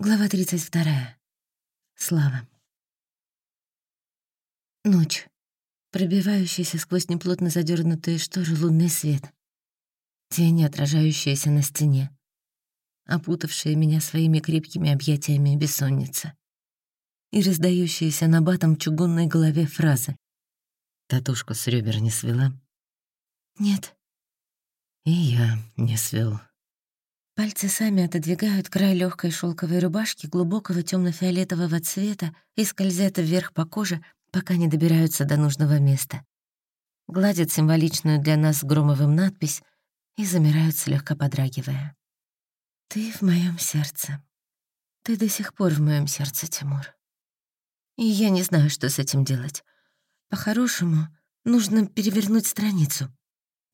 Глава 32. Слава. Ночь. Пробивающийся сквозь неплотно задернутые шторы лунный свет. Тени, отражающиеся на стене. Опутавшие меня своими крепкими объятиями бессонница. И раздающиеся на батом чугунной голове фразы. «Татушку с ребер не свела?» «Нет». «И я не свел». Пальцы сами отодвигают край легкой шелковой рубашки глубокого темно фиолетового цвета и скользят вверх по коже, пока не добираются до нужного места. Гладят символичную для нас громовым надпись и замирают слегка подрагивая. «Ты в моем сердце. Ты до сих пор в моем сердце, Тимур. И я не знаю, что с этим делать. По-хорошему, нужно перевернуть страницу.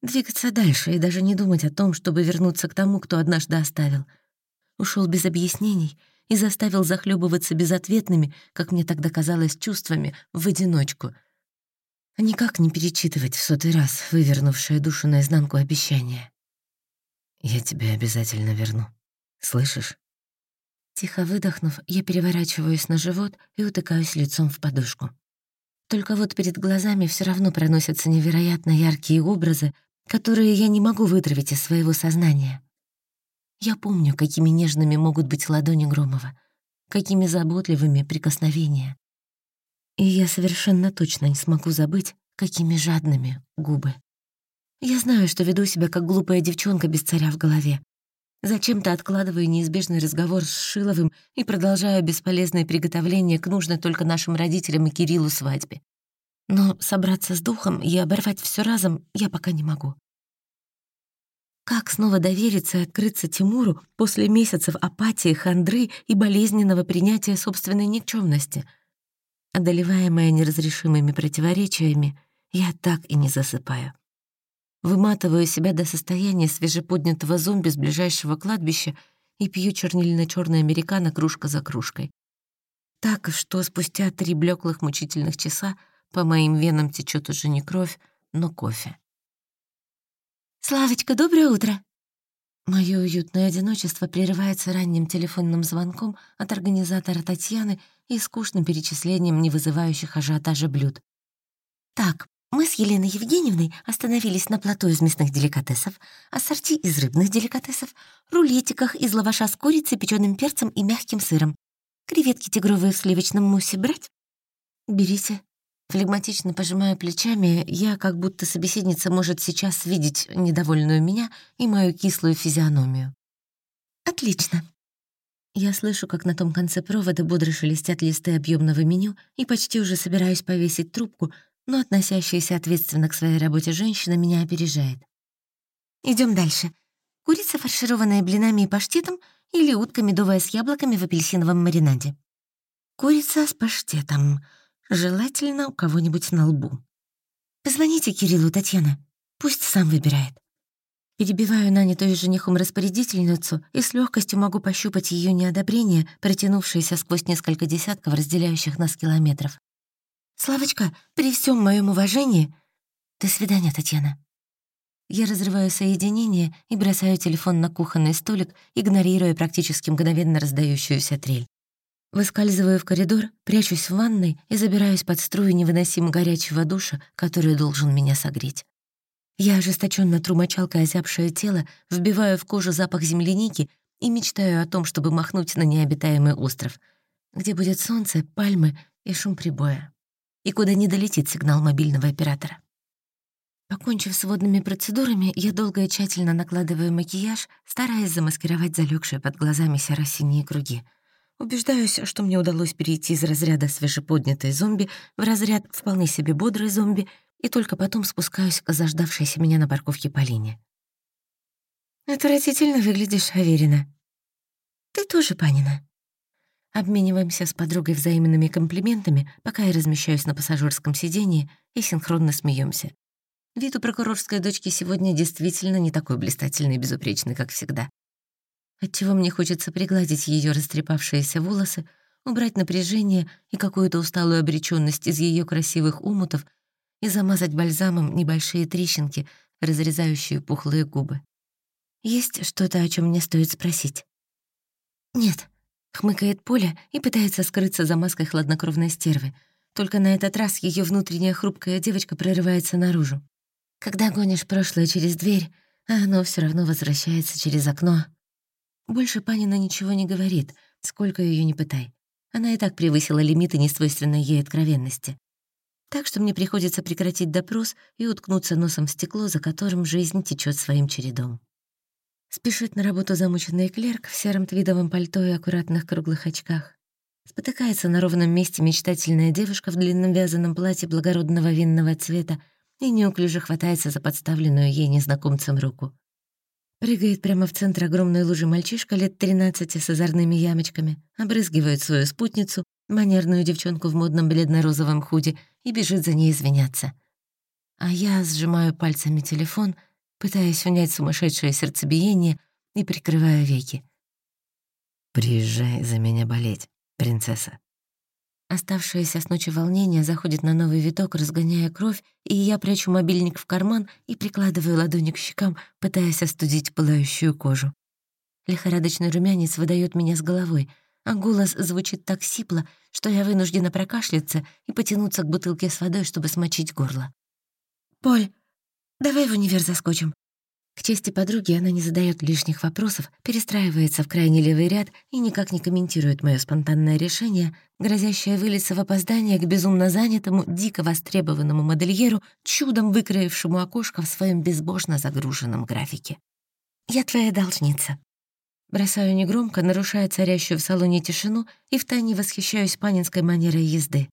Двигаться дальше и даже не думать о том, чтобы вернуться к тому, кто однажды оставил. Ушел без объяснений и заставил захлебываться безответными, как мне тогда казалось, чувствами, в одиночку. А никак не перечитывать в сотый раз вывернувшее душу наизнанку обещание. «Я тебя обязательно верну. Слышишь?» Тихо выдохнув, я переворачиваюсь на живот и утыкаюсь лицом в подушку. Только вот перед глазами все равно проносятся невероятно яркие образы, которые я не могу вытравить из своего сознания. Я помню, какими нежными могут быть ладони Громова, какими заботливыми прикосновения. И я совершенно точно не смогу забыть, какими жадными губы. Я знаю, что веду себя как глупая девчонка без царя в голове. Зачем-то откладываю неизбежный разговор с Шиловым и продолжаю бесполезное приготовление к нужной только нашим родителям и Кириллу свадьбе. Но собраться с духом и оборвать все разом я пока не могу. Как снова довериться и открыться Тимуру после месяцев апатии, хандры и болезненного принятия собственной никчемности? Одолеваемая неразрешимыми противоречиями, я так и не засыпаю. Выматываю себя до состояния свежеподнятого зомби с ближайшего кладбища и пью чернильно черный американо кружка за кружкой. Так, что спустя три блеклых мучительных часа по моим венам течет уже не кровь, но кофе. «Славочка, доброе утро!» Моё уютное одиночество прерывается ранним телефонным звонком от организатора Татьяны и скучным перечислением не вызывающих ажиотажа блюд. «Так, мы с Еленой Евгеньевной остановились на плато из мясных деликатесов, ассорти из рыбных деликатесов, рулетиках из лаваша с курицей, печёным перцем и мягким сыром. Креветки тигровые в сливочном муссе брать? Берите. Флегматично пожимая плечами, я, как будто собеседница может сейчас видеть недовольную меня и мою кислую физиономию. «Отлично». Я слышу, как на том конце провода бодро шелестят листы объемного меню и почти уже собираюсь повесить трубку, но относящаяся ответственно к своей работе женщина меня опережает. Идем дальше. Курица, фаршированная блинами и паштетом, или утка медовая с яблоками в апельсиновом маринаде. Курица с паштетом — Желательно у кого-нибудь на лбу. «Позвоните Кириллу, Татьяна. Пусть сам выбирает». Перебиваю нанятую женихом распорядительницу и с легкостью могу пощупать ее неодобрение, протянувшееся сквозь несколько десятков разделяющих нас километров. «Славочка, при всем моем уважении...» «До свидания, Татьяна». Я разрываю соединение и бросаю телефон на кухонный столик, игнорируя практически мгновенно раздающуюся трель. Выскальзываю в коридор, прячусь в ванной и забираюсь под струю невыносимо горячего душа, который должен меня согреть. Я ожесточенно тру мочалкой озябшее тело, вбиваю в кожу запах земляники и мечтаю о том, чтобы махнуть на необитаемый остров, где будет солнце, пальмы и шум прибоя, и куда не долетит сигнал мобильного оператора. Покончив с водными процедурами, я долго и тщательно накладываю макияж, стараясь замаскировать залегшие под глазами серо-синие круги — Убеждаюсь, что мне удалось перейти из разряда свежеподнятой зомби в разряд вполне себе бодрой зомби, и только потом спускаюсь к заждавшейся меня на парковке Полине. «Отвратительно выглядишь, Аверина». «Ты тоже, Панина». Обмениваемся с подругой взаимными комплиментами, пока я размещаюсь на пассажирском сидении и синхронно смеемся. Вид у прокурорской дочки сегодня действительно не такой блистательный и безупречный, как всегда отчего мне хочется пригладить ее растрепавшиеся волосы, убрать напряжение и какую-то усталую обречённость из ее красивых умутов и замазать бальзамом небольшие трещинки, разрезающие пухлые губы. Есть что-то, о чем мне стоит спросить? Нет. Хмыкает Поля и пытается скрыться за маской хладнокровной стервы. Только на этот раз ее внутренняя хрупкая девочка прорывается наружу. Когда гонишь прошлое через дверь, а оно все равно возвращается через окно. Больше Панина ничего не говорит, сколько ее не пытай. Она и так превысила лимиты несвойственной ей откровенности. Так что мне приходится прекратить допрос и уткнуться носом в стекло, за которым жизнь течет своим чередом. Спешит на работу замученный клерк в сером твидовом пальто и аккуратных круглых очках. Спотыкается на ровном месте мечтательная девушка в длинном вязаном платье благородного винного цвета и неуклюже хватается за подставленную ей незнакомцем руку. Прыгает прямо в центр огромной лужи мальчишка лет 13 с озорными ямочками, обрызгивает свою спутницу, манерную девчонку в модном бледно-розовом худе, и бежит за ней извиняться. А я сжимаю пальцами телефон — пытаясь унять сумасшедшее сердцебиение и прикрывая веки. «Приезжай за меня болеть, принцесса». Оставшееся с ночи волнение заходит на новый виток, разгоняя кровь, и я прячу мобильник в карман и прикладываю ладони к щекам, пытаясь остудить пылающую кожу. Лихорадочный румянец выдает меня с головой, а голос звучит так сипло, что я вынуждена прокашляться и потянуться к бутылке с водой, чтобы смочить горло. «Поль, Давай в универ заскочим». К чести подруги она не задает лишних вопросов, перестраивается в крайний левый ряд и никак не комментирует мое спонтанное решение, грозящее вылиться в опоздание к безумно занятому, дико востребованному модельеру, чудом выкроившему окошко в своем безбожно загруженном графике. «Я твоя должница». Бросаю негромко, нарушая царящую в салоне тишину и втайне восхищаюсь панинской манерой езды.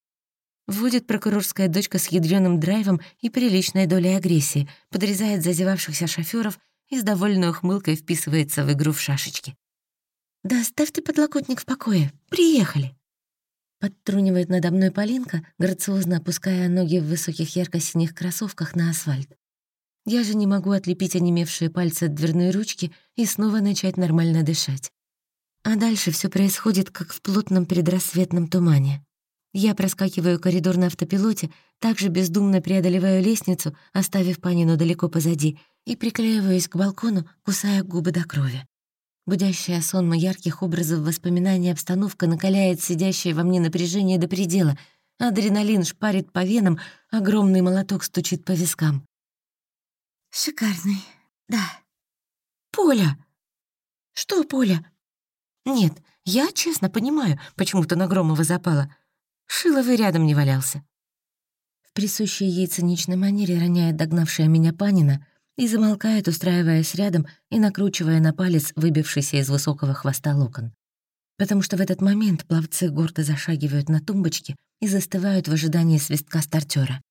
Вводит прокурорская дочка с ядрёным драйвом и приличной долей агрессии, подрезает зазевавшихся шофёров и с довольной ухмылкой вписывается в игру в шашечки. «Да оставь ты подлокотник в покое. Приехали!» Подтрунивает надо мной Полинка, грациозно опуская ноги в высоких ярко-синих кроссовках на асфальт. Я же не могу отлепить онемевшие пальцы от дверной ручки и снова начать нормально дышать. А дальше все происходит, как в плотном предрассветном тумане. Я проскакиваю коридор на автопилоте, также бездумно преодолеваю лестницу, оставив Панину далеко позади, и приклеиваюсь к балкону, кусая губы до крови. Будящая сонма ярких образов воспоминаний обстановка накаляет сидящее во мне напряжение до предела. Адреналин шпарит по венам, огромный молоток стучит по вискам. «Шикарный, да». «Поля!» «Что, Поля?» «Нет, я честно понимаю, почему ты на Громова запала. Шиловый рядом не валялся. В присущей ей циничной манере роняет догнавшая меня Панина и замолкает, устраиваясь рядом и накручивая на палец выбившийся из высокого хвоста локон. Потому что в этот момент пловцы гордо зашагивают на тумбочке и застывают в ожидании свистка стартера.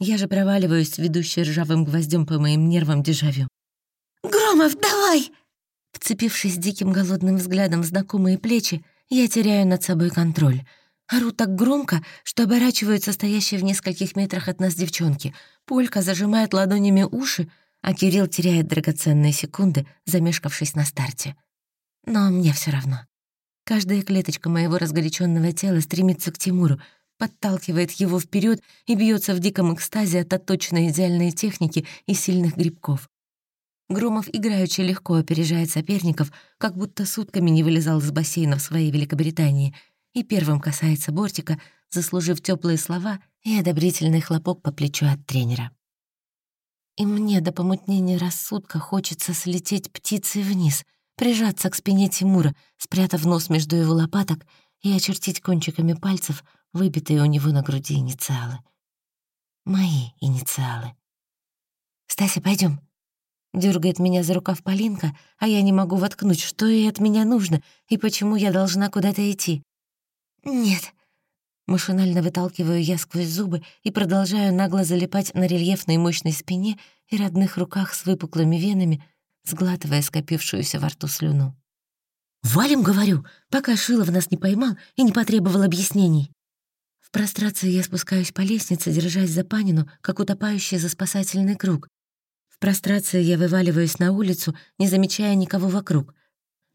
Я же проваливаюсь, ведущей ржавым гвоздем по моим нервам дежавю. «Громов, давай!» Вцепившись диким голодным взглядом в знакомые плечи, я теряю над собой контроль — Ору так громко, что оборачиваются стоящие в нескольких метрах от нас девчонки. Полька зажимает ладонями уши, а Кирилл теряет драгоценные секунды, замешкавшись на старте. Но мне все равно. Каждая клеточка моего разгоряченного тела стремится к Тимуру, подталкивает его вперед и бьется в диком экстазе от отточенной идеальной техники и сильных грибков. Громов играючи легко опережает соперников, как будто сутками не вылезал из бассейна в своей Великобритании — и первым касается бортика, заслужив теплые слова и одобрительный хлопок по плечу от тренера. И мне до помутнения рассудка хочется слететь птицей вниз, прижаться к спине Тимура, спрятав нос между его лопаток и очертить кончиками пальцев выбитые у него на груди инициалы. Мои инициалы. «Стася, пойдем. Дергает меня за рукав Полинка, а я не могу воткнуть, что ей от меня нужно и почему я должна куда-то идти. «Нет». Машинально выталкиваю я сквозь зубы и продолжаю нагло залипать на рельефной мощной спине и родных руках с выпуклыми венами, сглатывая скопившуюся во рту слюну. «Валим, говорю, пока Шилов нас не поймал и не потребовал объяснений». В прострации я спускаюсь по лестнице, держась за Панину, как утопающий за спасательный круг. В прострации я вываливаюсь на улицу, не замечая никого вокруг,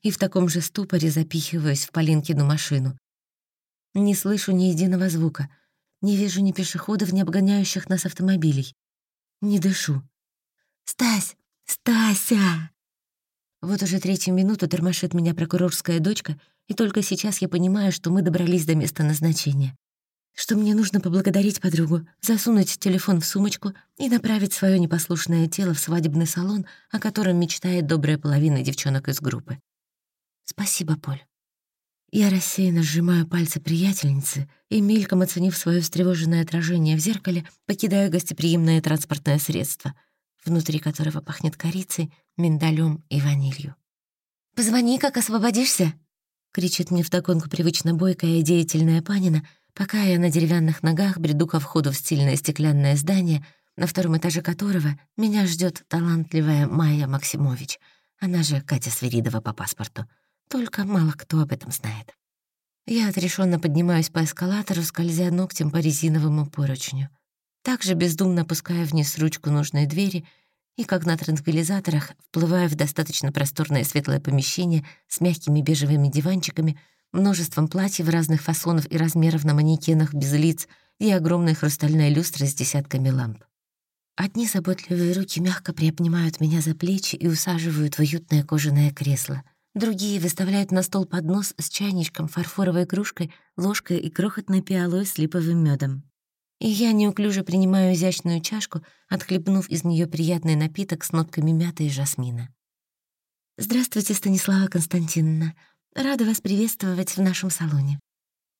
и в таком же ступоре запихиваюсь в Полинкину машину. Не слышу ни единого звука. Не вижу ни пешеходов, ни обгоняющих нас автомобилей. Не дышу. «Стась! Стася!» Вот уже третью минуту тормошит меня прокурорская дочка, и только сейчас я понимаю, что мы добрались до места назначения. Что мне нужно поблагодарить подругу, засунуть телефон в сумочку и направить свое непослушное тело в свадебный салон, о котором мечтает добрая половина девчонок из группы. Спасибо, Поль. Я рассеянно сжимаю пальцы приятельницы и, мельком оценив свое встревоженное отражение в зеркале, покидаю гостеприимное транспортное средство, внутри которого пахнет корицей, миндалем и ванилью. «Позвони, как освободишься!» — кричит мне вдогонку привычно бойкая и деятельная Панина, пока я на деревянных ногах бреду ко входу в стильное стеклянное здание, на втором этаже которого меня ждет талантливая Майя Максимович, она же Катя Свиридова по паспорту — только мало кто об этом знает. Я отрешенно поднимаюсь по эскалатору, скользя ногтем по резиновому поручню. Также бездумно опускаю вниз ручку нужной двери и, как на транквилизаторах, вплываю в достаточно просторное светлое помещение с мягкими бежевыми диванчиками, множеством платьев разных фасонов и размеров на манекенах без лиц и огромной хрустальной люстры с десятками ламп. Одни заботливые руки мягко приобнимают меня за плечи и усаживают в уютное кожаное кресло — Другие выставляют на стол поднос с чайничком, фарфоровой кружкой, ложкой и крохотной пиалой с липовым медом. И я неуклюже принимаю изящную чашку, отхлебнув из нее приятный напиток с нотками мяты и жасмина. «Здравствуйте, Станислава Константиновна. Рада вас приветствовать в нашем салоне».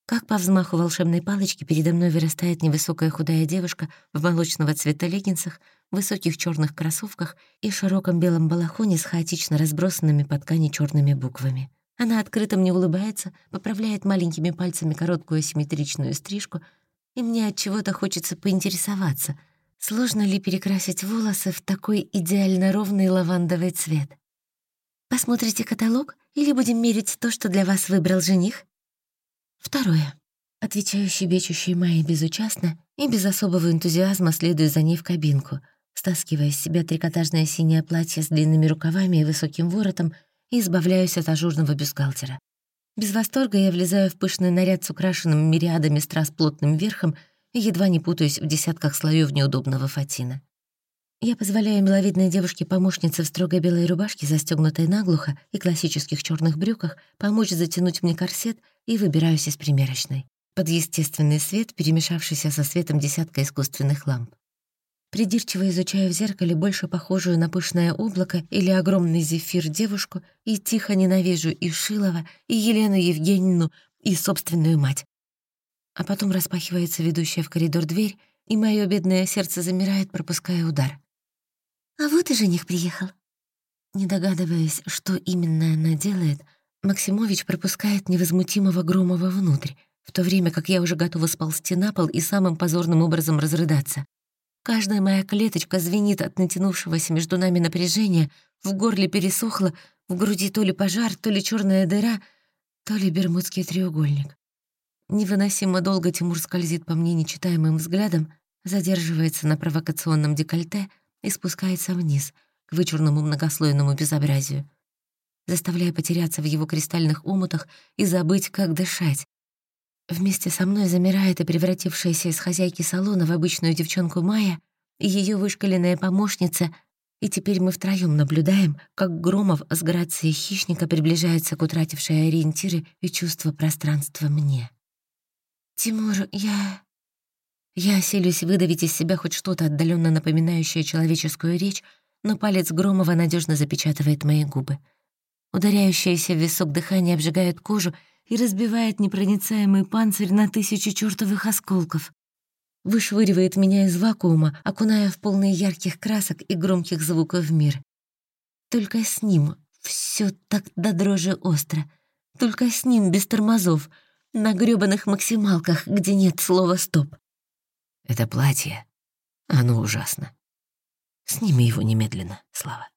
Как по взмаху волшебной палочки передо мной вырастает невысокая худая девушка в молочного цвета леггинсах, высоких черных кроссовках и широком белом балахоне с хаотично разбросанными по ткани черными буквами. Она открыто мне улыбается, поправляет маленькими пальцами короткую асимметричную стрижку, и мне от чего-то хочется поинтересоваться, сложно ли перекрасить волосы в такой идеально ровный лавандовый цвет. Посмотрите каталог или будем мерить то, что для вас выбрал жених? Второе. Отвечаю щебечущей Майе безучастно и без особого энтузиазма следую за ней в кабинку, стаскивая с себя трикотажное синее платье с длинными рукавами и высоким воротом и избавляюсь от ажурного бюстгальтера. Без восторга я влезаю в пышный наряд с украшенным мириадами страз плотным верхом и едва не путаюсь в десятках слоев неудобного фатина. Я позволяю миловидной девушке-помощнице в строгой белой рубашке, застегнутой наглухо, и классических черных брюках, помочь затянуть мне корсет и выбираюсь из примерочной. Под естественный свет, перемешавшийся со светом десятка искусственных ламп. Придирчиво изучаю в зеркале больше похожую на пышное облако или огромный зефир девушку и тихо ненавижу и Шилова, и Елену Евгеньевну, и собственную мать. А потом распахивается ведущая в коридор дверь, и мое бедное сердце замирает, пропуская удар. «А вот и жених приехал». Не догадываясь, что именно она делает, Максимович пропускает невозмутимого Громова внутрь, в то время как я уже готова сползти на пол и самым позорным образом разрыдаться. Каждая моя клеточка звенит от натянувшегося между нами напряжения, в горле пересохло, в груди то ли пожар, то ли черная дыра, то ли бермудский треугольник. Невыносимо долго Тимур скользит по мне нечитаемым взглядом, задерживается на провокационном декольте — и спускается вниз, к вычурному многослойному безобразию, заставляя потеряться в его кристальных омутах и забыть, как дышать. Вместе со мной замирает и превратившаяся из хозяйки салона в обычную девчонку Майя и ее вышкаленная помощница, и теперь мы втроем наблюдаем, как Громов с грацией хищника приближается к утратившей ориентиры и чувство пространства мне. «Тимур, я...» Я селюсь выдавить из себя хоть что-то отдаленно напоминающее человеческую речь, но палец Громова надежно запечатывает мои губы. Ударяющееся в висок дыхание обжигает кожу и разбивает непроницаемый панцирь на тысячи чертовых осколков. Вышвыривает меня из вакуума, окуная в полные ярких красок и громких звуков мир. Только с ним все так до дрожи остро. Только с ним без тормозов, на грёбаных максималках, где нет слова «стоп». Это платье, оно ужасно. Сними его немедленно, Слава.